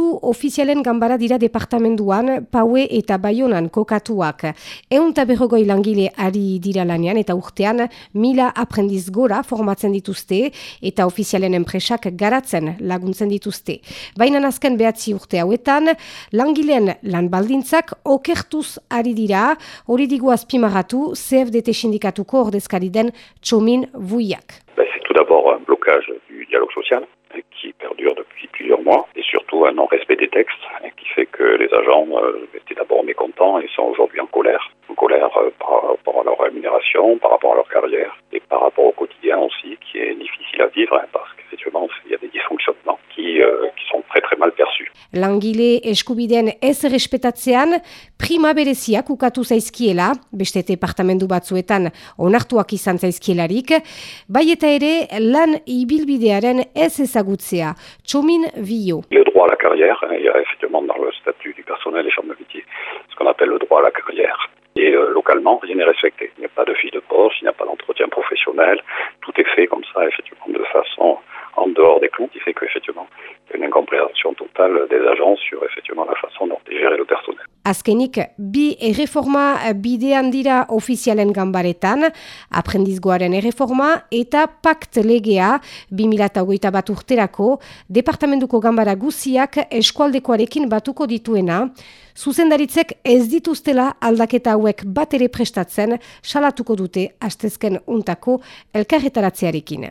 Iru ofizialen gambara dira departamenduan, paue eta baionan kokatuak. Eunta berrogoi langile ari dira lanean eta urtean mila aprendiz gora formatzen dituzte eta ofizialen enpresak garatzen laguntzen dituzte. Baina azken behatzi urte hauetan, langileen lan baldintzak okertuz ari dira, hori digu azpimarratu CFDT sindikatuko ordezkari den txomin vuiak. C'est tout d'abord un blocage du dialogue social qui perdure un non-respect des textes qui fait que les agents euh, étaient d'abord mécontents et sont aujourd'hui en colère. En colère euh, par rapport à leur rémunération, par rapport à leur carrière et par rapport au quotidien aussi qui est difficile à vivre hein, parce qu'effectivement il y a des dysfonctionnements qui, euh, qui sont très très mal perçus. Langile eskubideen ez respetatzean prima bereziak ukatu zaizkiela, beste departamendu batzuetan onartuak izan zaizkielarik, bai eta ere lan ibilbidearen ez ezagutzea. Txomin Vio. Le droit à la carrière, hein, il y a effectivement dans le statut du personnel et chambres de métier ce qu'on appelle le droit à la carrière. Et euh, localement, rien n'est respecté. Il n'y a pas de fiche de poste, il n'y a pas d'entretien professionnel. Tout est fait comme ça, effectivement, de façon en dehors des clous, qui fait qu'effectivement, il y a une incompréhension totale des agents sur effectivement la façon dont est géré le personnel. Azkenik, bi erreforma bidean dira ofizialen gambaretan, aprendizgoaren erreforma eta pakt legea 2008 bat urterako, departamentuko gambara guziak eskualdekoarekin batuko dituena, zuzendaritzek ez dituztela aldaketa hauek bat ere prestatzen salatuko dute astezken untako elkarretaratzearekin.